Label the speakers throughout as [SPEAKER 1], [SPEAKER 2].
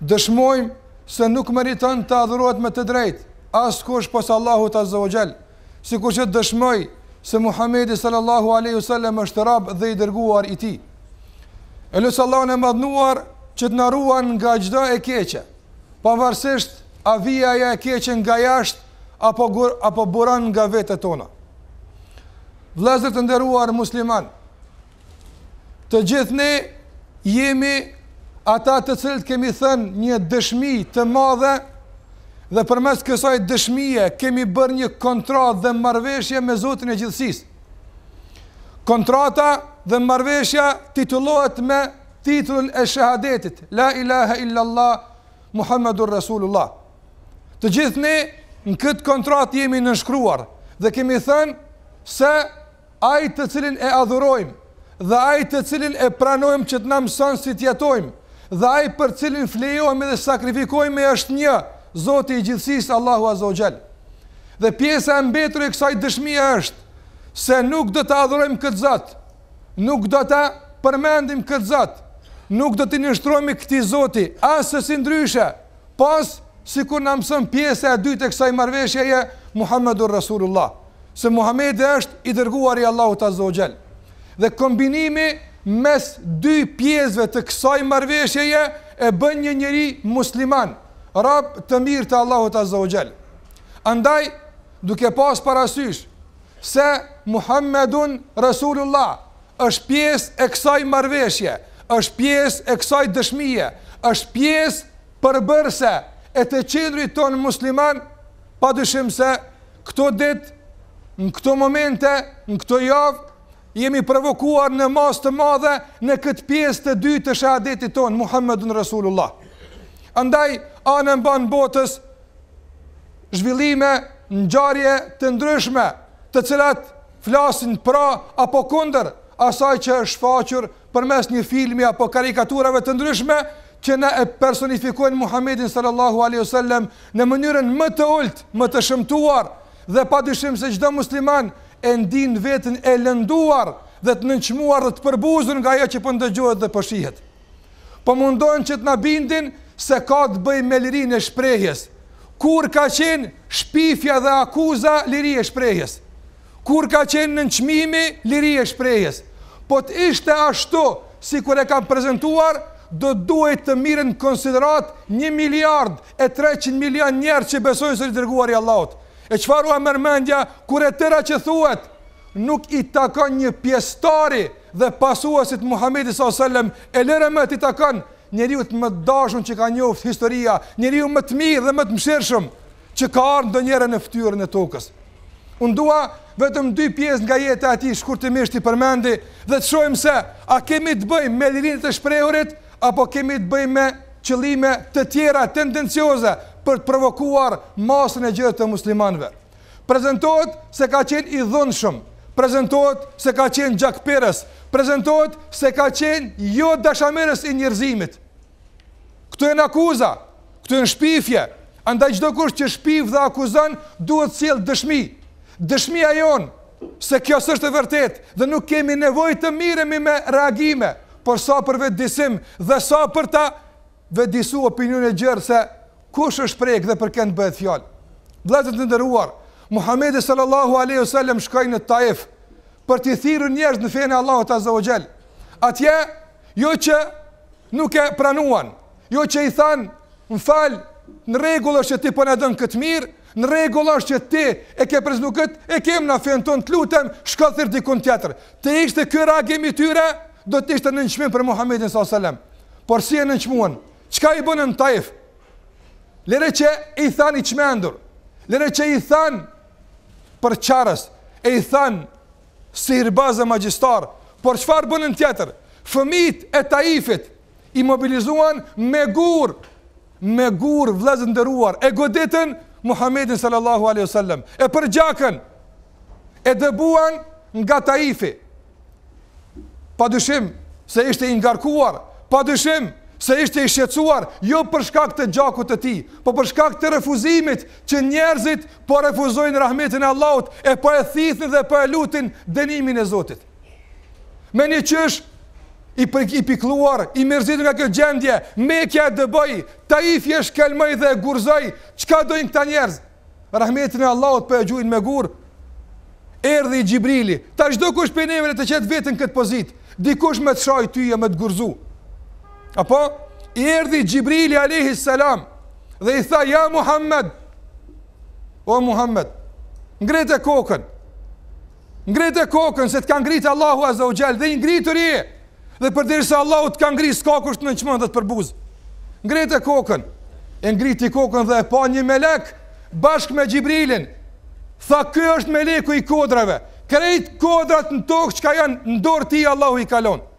[SPEAKER 1] Dëshmojmë se nuk meriton të adhurohet me të drejtë askush pos Allahut Azza wa Jall, sikur që dëshmoj se Muhamedi sallallahu alaihi wasallam është rob dhe i dërguar i Tij. E lus Allahun e madhnuar që të na ruan nga çdo e keqe, pavarësisht a vjen ajo e keqe nga jashtë apo gur, apo buron nga vetet tona. Vëllezër të nderuar musliman, Të gjithë ne jemi ata të cilët kemi thënë një dëshmi të madhe dhe përmes kësaj dëshmije kemi bërë një kontratë dhe marrëveshje me Zotin e gjithësisë. Kontrata dhe marrëveshja titullohet me titullin e shahadetit, La ilaha illallah, Muhammedur Rasulullah. Të gjithë ne në këtë kontratë jemi nënshkruar dhe kemi thënë se Ai të cilin e adhurojmë dhe Ai të cilin e pranojmë që të na mëson si të jetojmë dhe Ai për të cilin flejohemi dhe sakrifikohemi është një, Zoti i Gjithësisë, Allahu Azza wa Jall. Dhe pjesa e mbetur e kësaj dëshmie është se nuk do ta adhurojmë këtë Zot, nuk do ta përmendim këtë Zot, nuk do t'i nënshtrohemi këtij Zoti, assesi ndryshe, pos sikur na mëson pjesa e dytë e kësaj marrëveshjeje Muhammedur Rasulullah. se Muhamedi është i dërguari i Allahut Azza wa Jall. Dhe kombinimi mes dy pjesëve të kësaj marrëveshjeje e bën një njeri musliman, rob të mirë të Allahut Azza wa Jall. Andaj, duke pas parasysh se Muhammedun Rasulullah është pjesë e kësaj marrëveshje, është pjesë e kësaj dëshmie, është pjesë përbërëse e të qenurit tonë musliman, pa dyshim se Këto ditë, në këto momente, në këto javë, jemi provokuar në masë të madhe në këtë pjesë të dytë të shahadetit tonë, Muhammedun Rasulullah. Andaj, anembanë botës, zhvillime, ngjarje të ndryshme, të cilat flasin pro apo kundër, asaj që është shfaqur përmes një filmi apo karikaturave të ndryshme që na e personifikojnë Muhammedin sallallahu alaihi wasallam në mënyrën më të ultë, më të shëmtuar dhe padyshim se çdo musliman e ndin veten e lënduar dhe të nënçmuar dhe të përbuzur nga ajo që po ndëgjohet dhe po shihet. Po mundohen që të na bindin se ka të bëjë me lirinë e shprehjes. Kur ka qenë shpifja dhe akuza liri e shprehjes? Kur ka qenë nënçmimi liri e shprehjes? Po të ishte ashtu sikur e kanë prezentuar, do të duhej të mirren në konsideratë një miliard e treqind milionë njerëz që besojnë se është i dërguari i Allahut. E çfarë ua merr mendja kur e tëra që thuhet nuk i takon një pjesëtari dhe pasuesit të Muhamedit sallallahu alajhi wasallam, e lëre më t'i takon njeriut më të dashur që ka njoft historia, njeriut më të mirë dhe më të mëshirshëm që ka ardhur ndonjëherë në fytyrën e tokës. Unë dua vetëm dy pjesë nga jeta e tij shkurtimisht t'i përmendi dhe të shohim se a kemi të bëjmë me lirinë e të shprehurit apo kemi të bëjmë me qëllime të tjera tendencioze për të provokuar masën e gjerë të muslimanëve. Prezentohet se ka qenë i dhunshëm, prezentohet se ka qenë gjakpirës, prezentohet se ka qenë jo dashamirës i njerëzimit. Këto janë akuza, këto janë shpifje. Andaj çdokush që shpif dhe akuzon, duhet të sjellë dëshmi. Dëshmia jonë se kjo s'është e vërtetë dhe nuk kemi nevojë të miremi me reagime, por sa për vetëdisim dhe sa për ta vetëdisu opinionin e gjerë se kush është prek dhe për kënd bëhet fjalë. Vëllezër të nderuar, Muhamedi sallallahu alaihi wasallam shkoi në Taif për të thirrur njerëz në fenë e Allahut azza wa jall. Atje jo që Nuk e pranuan. Jo që i thanë, më fal, në rregull është që ti po na don këtë mirë, në rregull është që ti e ke prezantu kët, e kem na fenë tonë, të lutem, shko thirr dikun tjetër. Të ishte ky reagim i tyre, do të ishte nënçmim për Muhamedin sallallahu alajhi wasallam. Por si e nënçmuan? Çka i bënë në Taif? Lere që i thanë i çmendur. Lere që i thanë përçarës, e i thanë Sihirbaz e magjistar, por çfarë bënën tjetër? Fëmijët e Taifit i mobilizuan me gurë, me gurë vëllezër të nderuar, e goditën Muhamedin sallallahu alaihi wasallam, e përgjakën, e dëbuan nga Taifi. Pa dyshim se ishte i ngarkuar, pa dyshim se ishte i shqetësuar jo për shkak të gjakut të tij, por për shkak të refuzimit që njerëzit po refuzojnë rahmetin e Allahut, e po e thithin dhe po e lutin dënimin e Zotit. Me një qysh i pikëlluar, i mërzitur nga kjo gjendje, Mekja e dëboi, Taifi e shkelmoi dhe e gurzoi, çka dojnë këta njerëz? Rahmetin e Allahut po e gjuajnë me gurë. Erdhi Xhibrili, tash çdokush pej neve le të qet veten n'kët pozitë, dikush me të sha ty e me të gurzu. Apo i erdhi Xhibrili alayhi salam, dhe i tha ja Muhammed o Muhammed ngrite kokën ngrite kokën se të ka ngritë Allahu Azza u Gjell dhe i ngritur je dhe përderisa Allahu të ka ngritë s'ka kush të nënçmon dhe të përbuz ngrite kokën e ngriti kokën dhe e pa një melek bashkë me Gjibrilin tha ky është meleku i kodrave krejt kodrat në tokë çka janë në dorë tij Allahu i ka lonë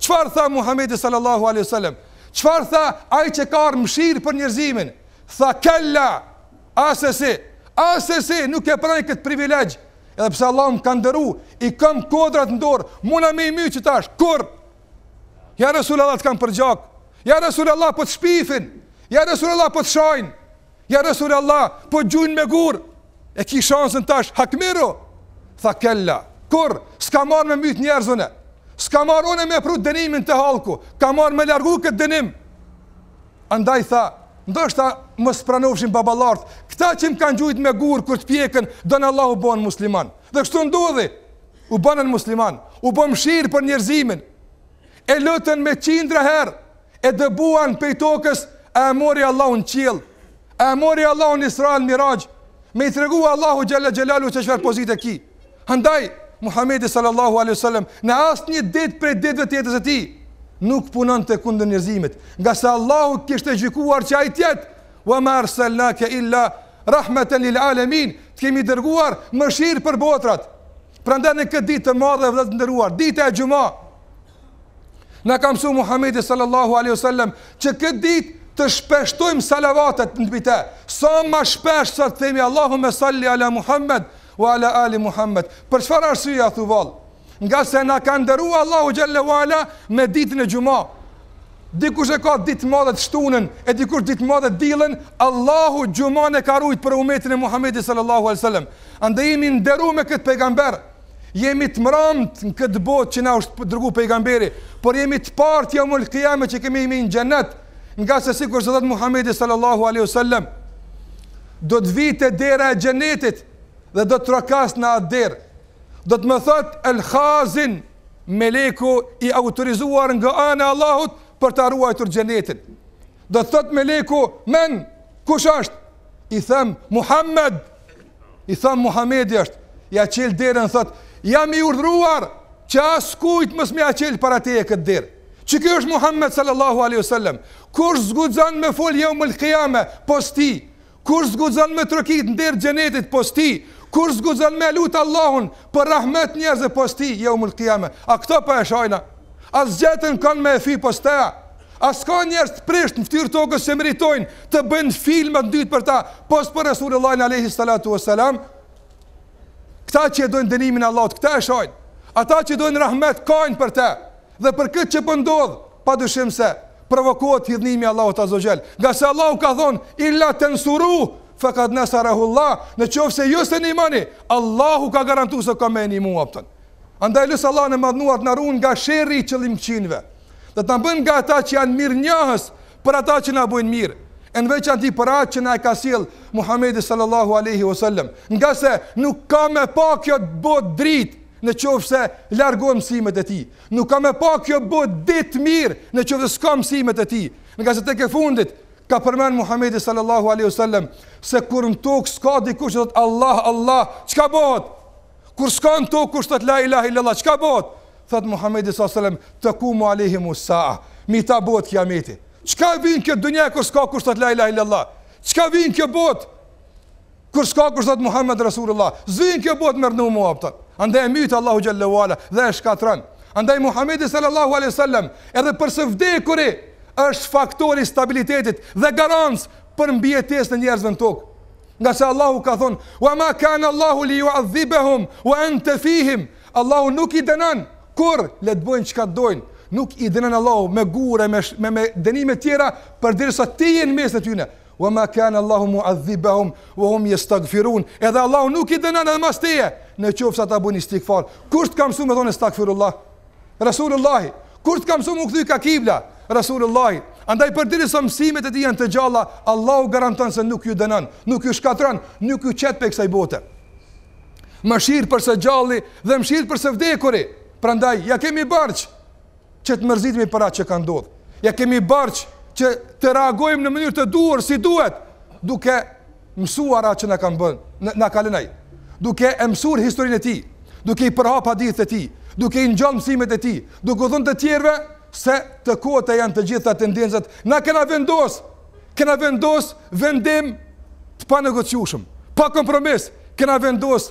[SPEAKER 1] Çfarë tha Muhamedi sallallahu alaihi wasallam? Çfarë tha ai që ka ardhur mëshirë për njerëzimin? Tha kella, asesi, asesi nuk e pranoj këtë privilegj. Edhe pse Allahu më ka ndëru, i kam kodrat në dorë, muna me i mytë që tash, kurrë. Ja Resul Allah të kanë përgjak, ja Resul Allah po të shpifin, ja Resul Allah po të shajnë, Ja Resul Allah, po gjujnë me gurë, e ki shansën tash, hakmiru, tha kella, kurrë, s'kam ardhë me mytë njerëz une, s'kam ardhë une me pru dënimin te hallku, kam ardhë me largu këtë dënim, andaj tha, ndoshta mos pranofshin baballart, këta që më kanë gjujtë me gurë, kur të pjekën, don Allahu bonë musliman, dhe kështu ndodhi, u banën musliman, u bë mëshirë për njerëzimin, E lodhën me qindra herë, e dëbuan pej tokës, a e mori Allahu në qiell, a e mori Allahu në Isra el Miraj, me i tregu Allahu Gjelle Gjellalu që çfarë pozite e ki. Andaj, Muhammedi sallallahu alaihi sallam, në asnjë ditë prej ditëve të jetës së tij, nuk punonte kundër njerëzimit, ngase Allahu kishte gjykuar që ai të jetë, wa ma arsalnaka illa rahmatan lil alamin të kemi dërguar mëshirë për botërat Prandaj në këtë ditë të madhe vëllezër të nderuar, dita e xuma. Na ka mësuar Muhamedi sallallahu alaihi wasallam që këtë ditë të shpeshtojmë salavatet mbi të. Sa më shpesh sa të themi Allahumma salli ala Muhammed wa ala ali Muhammed. Për çfarë arsye a thu vallë? Ngase na ka nderuar Allahu xhelle ue ala me ditën e xuma. Dikush e ka ditë të madhe të shtunën, e dikush ditë të madhe të dielën, Allahu xhuman e ka rujt për umetin e Muhamedit sallallahu alaihi wasallam. Andaj jemi nderuar me këtë pejgamber. Jemi të mramtë në këtë botë që na është dërgu pejgamberi, por jemi të parë jomul kijame që kemi me hi në gjennet, ngase sikurse thotë Muhammedi sallallahu aleyhu sallem, do të vij te dera e gjennetit dhe do të trokas në atë derë, Do të më thot El Khazin, meleku i autorizuar nga ana e Allahut për ta ruajtur xhenetin. Do të thot meleku, men kush është? I them Muhammed. I them Muhamedi është. Ja çel derën thot, jam i urdhëruar që askujt mos me ja çel para teje këtë derë. Qe ky është Muhammed sallallahu alaihi wasallam. Kush s'guxon me fol jomul kijame, pos tij, Kush zguxon me trokit n'derë xhenetit pos ti? Kush zguxon me lut Allahun për rahmet njerëzve pos ti? jaumul kijame. A këto pa po e shajna? A s'gjetën kan me e fy pos te? A s'ka njerëz të prishtë në fytyrë tokës që meritojnë të bëjnë filma t'ndytë për ta pos për Resulullahin alejhi salatu ue selam? Këta që e dojnë dënimin e Allahut, këta e shajnë. Ata që dojnë rahmet, kajnë për te. Dhe për këtë që po ndodh, padyshim se provokohet hidhnimi i Allahut Azza wa Jall, ngase Allahu ka thonë illa tansuruhu faqad nasarahu Allah, në qoftë se ju s'e ndihmoni, Allahu ka garantu se ka me e ndihmu ai vetë. Andaj lus Allahun e madhnuar të na ruan nga sherri i qëllimkëqinjve. Dhe të na bën nga ata që janë mirënjohës për ata që na bëjnë mirë e në veçanti për atë që na e ka sjell Muhamedi sallallahu alaihi wasallam. Ngase nuk ka me pa kjo botë dritë, Në qoftë se largohen mësimet e tij, nuk ka me pa kjo botë ditë të mirë në qoftë se s'ka mësimet e tij. Ngase tek e fundit ka përmend Muhamedi sallallahu alaihi wasallam se kur në tokë s'ka dikush që thot Allah Allah, çka bëhet? Kur s'ka në tokë kush thot la ilaha illallah, çka bëhet? Thot Muhamedi sallallahu alaihi wasallam, takumu alaihimu sa'a, mi ta bëhet kiameti. Çka vin këtë dunja kur s'ka kush thot la ilaha illallah? Çka vin kjo botë? Kur s'ka kush thot Muhammed Rasulullah, s'vyn kjo botë merr në umë apta. Andaj e mytë Allahu xhalla wa ala dhe e shkatron. Andaj Muhamedi sallallahu alaihi wasallam, edhe për së vdekuri, është faktor i stabilitetit dhe garancë për mbijetesën e njerëzve në tokë. Ngase Allahu ka thonë, wa ma kana Allahu li yu'adhibahum wa anta fihim. Allahu nuk i dënon kurrë, le të bëjnë çka dojnë. Nuk i dënon Allahu me gure, me me, me dënime të tjera përderisa ti je në mes të tyre. Wa ma kan Allahu mu'adhibahum wa hum yastaghfirun. Edhe Allahu nuk i dënon edhe mas teje, në qoftë se ata bëjnë istighfar. Kush të ka mësuar me thonë astaghfirullah? Resulullah. Kush të ka mësuar me u kthy ka kibla? Resulullah. Andaj përderisa mësimet e tij janë të gjalla, Allahu garanton se nuk ju dënon, nuk ju shkatron, nuk ju qet pej kësaj bote. Mëshirë për së gjalli dhe mëshirë për së vdekuri. Prandaj ja kemi barxh. që të mërzitemi për atë që ka ndodhur. Ja kemi barxh që të reagojmë në mënyrë të duhur si duhet, duke mësuar atë që na kanë bën, na ka lënë ai. Duke e mësuar historinë e tij, duke i përhap hadithet e tij, duke i ngjall mësimet e tij, duke u dhënë të tjerëve se të kota janë të gjitha tendencat. Na kena vendos, kena vendos vendim të panegociueshëm, pa kompromis, kena vendos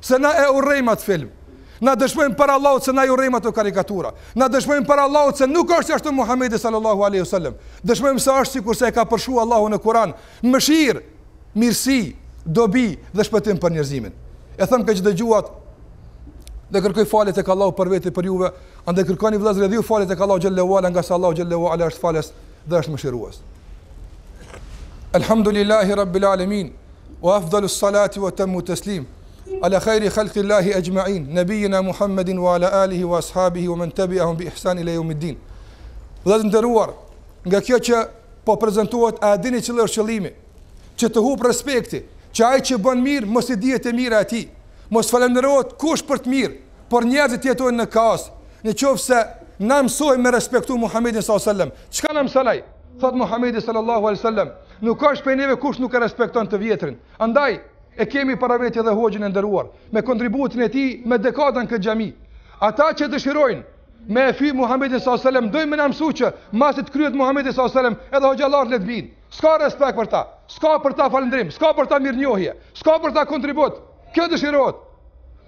[SPEAKER 1] Se na e urrejmë atë film. Na dëshmojmë para Allahut se na i urrejmë ato karikatura. Na dëshmojmë para Allahut se nuk është ashtu Muhamedi sallallahu alaihi wasallam. Dëshmojmë se është sikurse e ka përshkruar Allahu në Kur'an, mëshirë, mirësi, dobi dhe shpëtim për njerëzimin. E them këtë që dëgjuat dhe kërkoj falje tek Allahu për vete, për juve, andaj kërkoni vëllezër dhe ju falje tek Allahu xhalla wa ala ngase Allahu xhalla wa ala është falës dhe është mëshirues. Elhamdulillahi rabbil alamin. Wa afdalu salati wa atammu taslim ala khairi khalqi Allahi ajma'in nabiyina Muhammedin wa ala alihi wa ashabihi wa man tabi'ahum bi ihsan ila yawmiddin. Vllezër të nderuar, nga kjo që po prezantohet a dini cili o qëllimi? Që të hup respekti, që ai që bon mirë mos i dihet e mira e tij. Mos falënderohet kush për të mirë, por njerëzit të jetojnë në kaos. Në qoftë se na mësojmë me respektu Muhammedin sallallahu alaihi wasallam, çka na mëson ai? Thot Muhamedi sallallahu alaihi wasallam, nuk asht prej neve kush nuk e respekton të vjetrin. Andaj e kemi para vete edhe hoxhën e nderuar me kontributin e tij me dekada në këtë xhami. Ata që dëshirojnë me e fy Muhamedi sallallahu alaihi wasallam, dojnë me na mësu që masi të kryhet Muhamedi sallallahu alaihi wasallam, edhe hoxhallarët le të bin. S'ka respekt për ta. S'ka për ta falënderim, s'ka për ta mirënjohje, s'ka për ta kontribut. Kjo dëshirohet.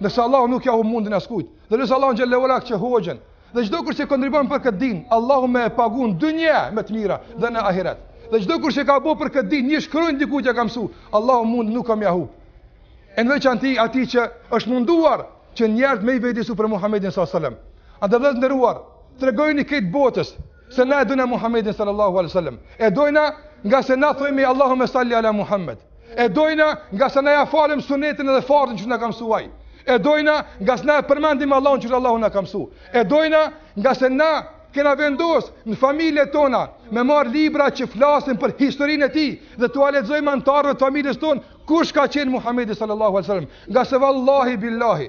[SPEAKER 1] Ne Allahu nuk ia hup mundin askujt, dhe lus Allahun xhalla wa ala që hoxhën Dhe çdokush që kontribon për këtë din, Allahu me e pagu në dynje me të mira dhe në ahiret. Dhe çdokush që ka bo për këtë din, një shkronjë dikujt ia ka mësu, Allahu mundin nuk ka me ia hup. E në veçanti atij që është munduar që njerëzit me i vetëdijsu për Muhammedin s.a.s. Andaj vllezër të nderuar, tregojni krejt botës, Se na e dojna Muhammedin sallallahu alaihi wasallam. E dojna nga se na thojmi Allahumma salli ala Muhammed. E dojna nga se na ia falim sunetin edhe farzin që na ka mësu ai. E dojna nga se na e përmendim Allahun që Allahu na ka mësu. E dojna nga se na kena vendos në familjet tona me marrë libra që flasin për historinë e tij dhe t'ua lexojmë anëtarëve të familjes tonë kush ka qenë Muhammedi sallallahu alaihi wasallam nga se vallahi billahi